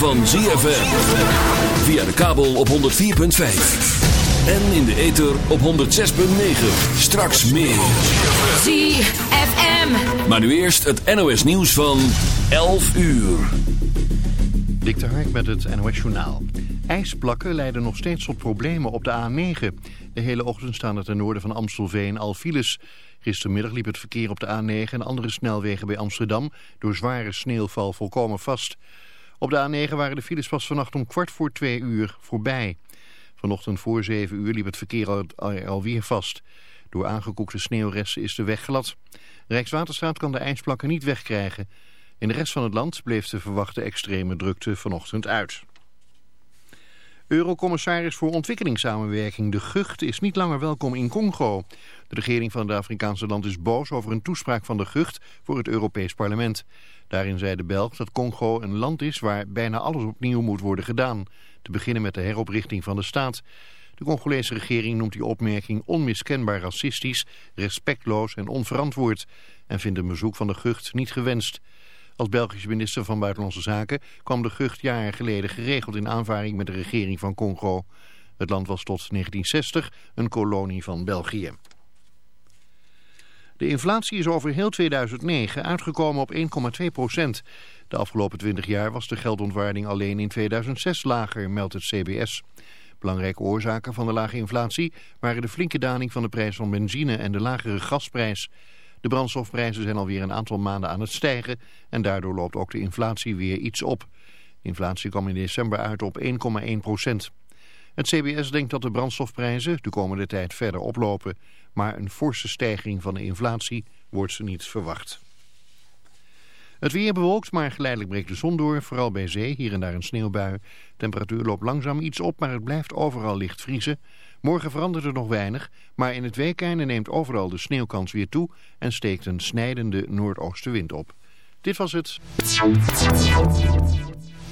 van ZFM. Via de kabel op 104.5. En in de ether op 106.9. Straks meer. ZFM. Maar nu eerst het NOS nieuws van 11 uur. Dik de Hark met het NOS Journaal. IJsplakken leiden nog steeds tot problemen op de A9. De hele ochtend staan er ten noorden van Amstelveen al files. Gistermiddag liep het verkeer op de A9 en andere snelwegen bij Amsterdam... door zware sneeuwval volkomen vast. Op de A9 waren de files pas vannacht om kwart voor twee uur voorbij. Vanochtend voor zeven uur liep het verkeer al, alweer vast. Door aangekoekte sneeuwresten is de weg glad. Rijkswaterstaat kan de ijsplakken niet wegkrijgen. In de rest van het land bleef de verwachte extreme drukte vanochtend uit. Eurocommissaris voor ontwikkelingssamenwerking De Gucht is niet langer welkom in Congo. De regering van het Afrikaanse land is boos over een toespraak van De Gucht voor het Europees Parlement. Daarin zei de Belg dat Congo een land is waar bijna alles opnieuw moet worden gedaan. Te beginnen met de heroprichting van de staat. De Congolese regering noemt die opmerking onmiskenbaar racistisch, respectloos en onverantwoord. En vindt een bezoek van De Gucht niet gewenst. Als Belgische minister van Buitenlandse Zaken kwam de Gucht jaren geleden geregeld in aanvaring met de regering van Congo. Het land was tot 1960 een kolonie van België. De inflatie is over heel 2009 uitgekomen op 1,2 procent. De afgelopen 20 jaar was de geldontwaarding alleen in 2006 lager, meldt het CBS. Belangrijke oorzaken van de lage inflatie waren de flinke daling van de prijs van benzine en de lagere gasprijs. De brandstofprijzen zijn alweer een aantal maanden aan het stijgen en daardoor loopt ook de inflatie weer iets op. De inflatie kwam in december uit op 1,1 procent. Het CBS denkt dat de brandstofprijzen de komende tijd verder oplopen, maar een forse stijging van de inflatie wordt ze niet verwacht. Het weer bewolkt, maar geleidelijk breekt de zon door, vooral bij zee, hier en daar een sneeuwbui. Temperatuur loopt langzaam iets op, maar het blijft overal licht vriezen. Morgen verandert er nog weinig, maar in het weekende neemt overal de sneeuwkans weer toe en steekt een snijdende noordoostenwind op. Dit was het.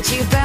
that you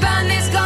burn this goddamn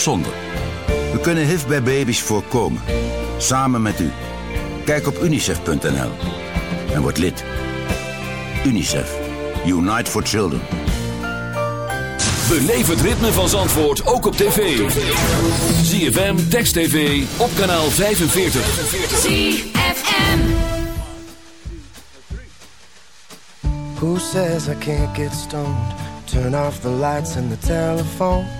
zonder? We kunnen HIV bij baby's voorkomen. Samen met u. Kijk op unicef.nl en word lid. UNICEF. Unite for Children. Beleef het ritme van Zandvoort ook op tv. ZFM, Text TV, op kanaal 45. ZFM. Who says I can't get stoned? Turn off the lights and the telephone.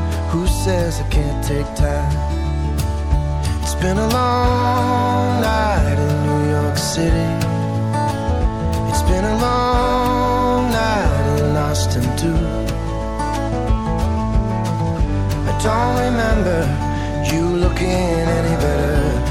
Who says I can't take time? It's been a long night in New York City. It's been a long night in Austin too. I don't remember you looking any better.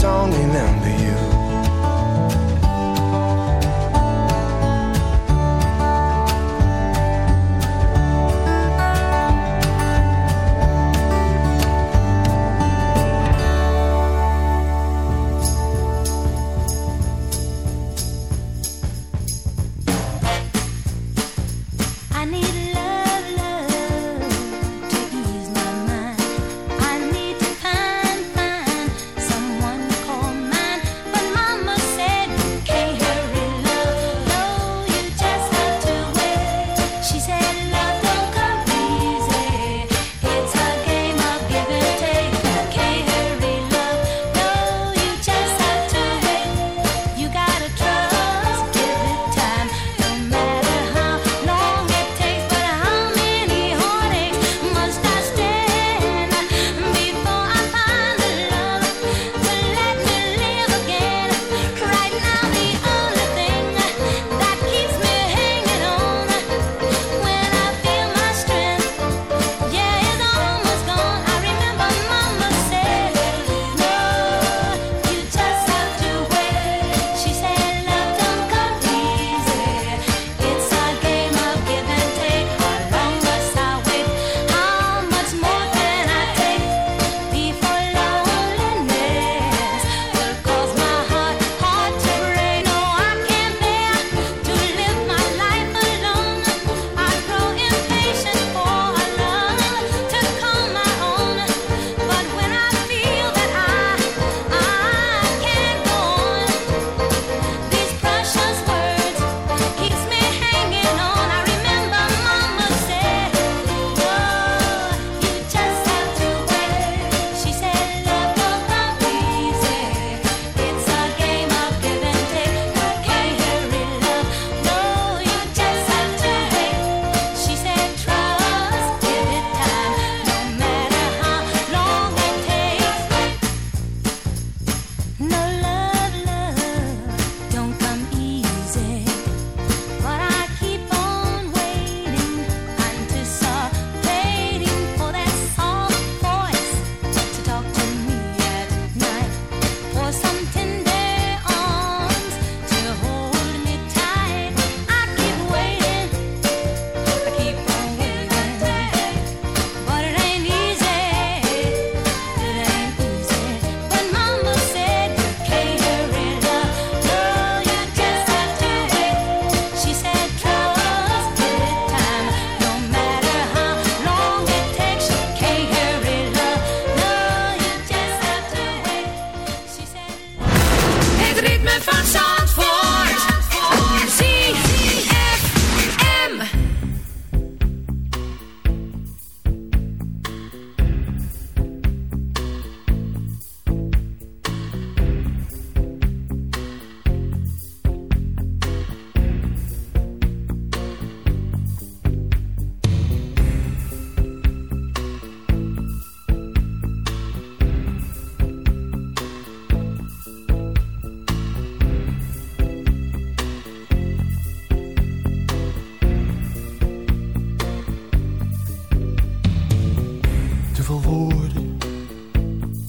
tongue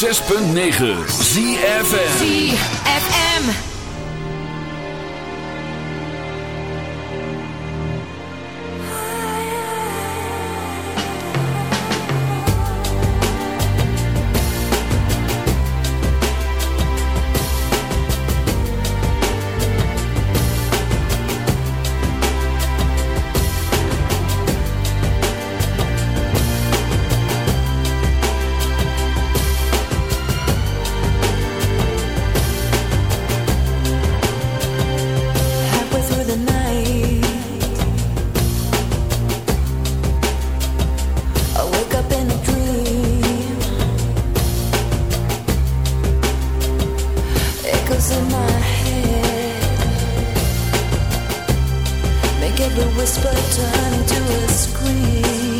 106.9 ZFM. Every whisper turned into a scream.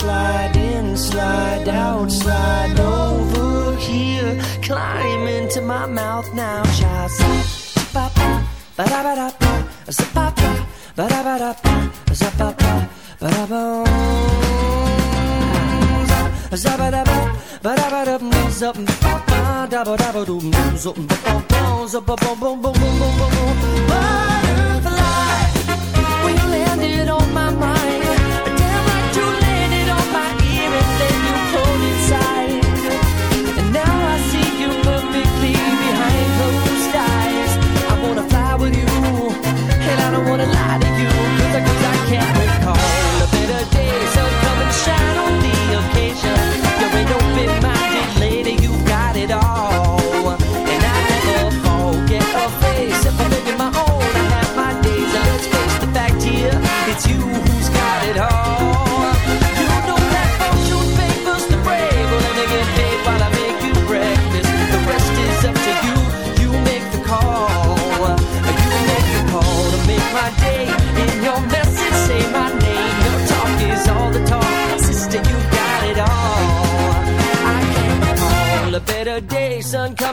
Slide in, slide out, slide over here. Climb into my mouth now, child. Ba ba da ba da ba, ba ba da ba da ba, ba ba ba da ba. Butterfly, when you landed on my mind, don't wanna lie